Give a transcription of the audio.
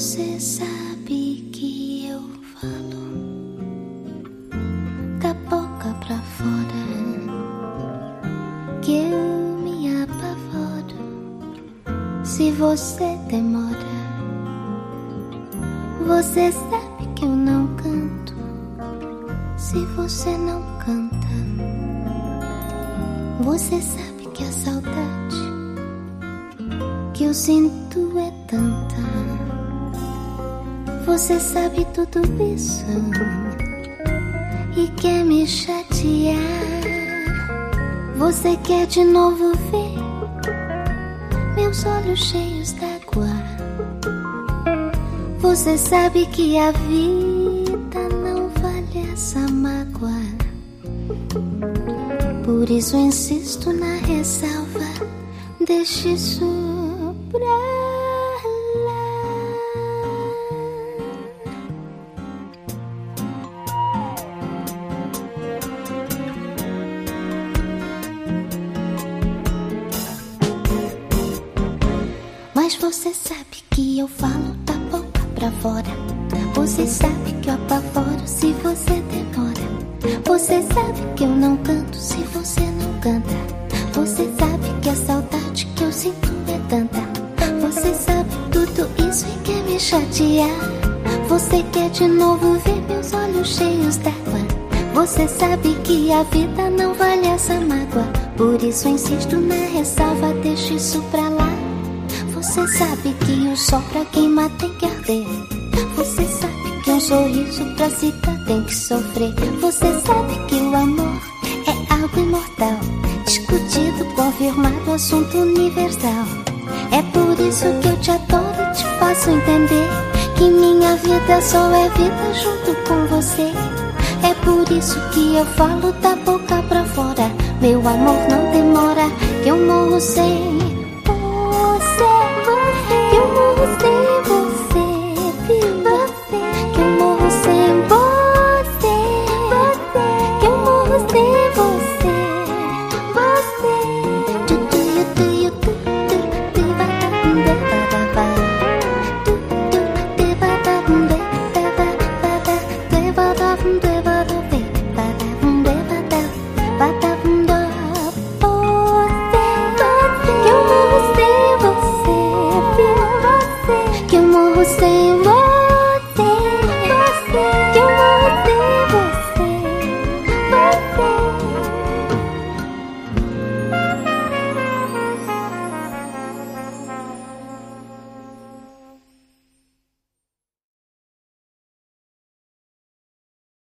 Você sabe que eu falo da boca pra fora, que eu me apavoro se você demora. Você sabe que eu não canto se você não canta. Você sabe que a saudade que eu sinto é tanta. Você sabe tudo isso e quer me chatear. Você quer de novo ver meus olhos cheios d'água. Você sabe que a vida não vale essa mágoa. Por isso insisto na ressalva. Deixe isso Mas você sabe que eu falo da boca pra fora. Você sabe que eu apavoro se você demora. Você sabe que eu não canto se você não canta. Você sabe que a saudade que eu sinto é tanta. Você sabe tudo isso e quer me chatear. Você quer de novo ver meus olhos cheios d'água. Você sabe que a vida não vale essa mágoa. Por isso insisto na ressalva, deixa isso pra. Você sabe que o sol pra queimar tem que arder. Você sabe que um sorriso pra dar tem que sofrer. Você sabe que o amor é algo imortal. Discutido, confirmado, assunto universal. É por isso que eu te adoro e te faço entender que minha vida só é vida junto com você. É por isso que eu falo da boca pra fora. Meu amor não demora, que eu morro sem da. De, ba, da, dum, de, ba,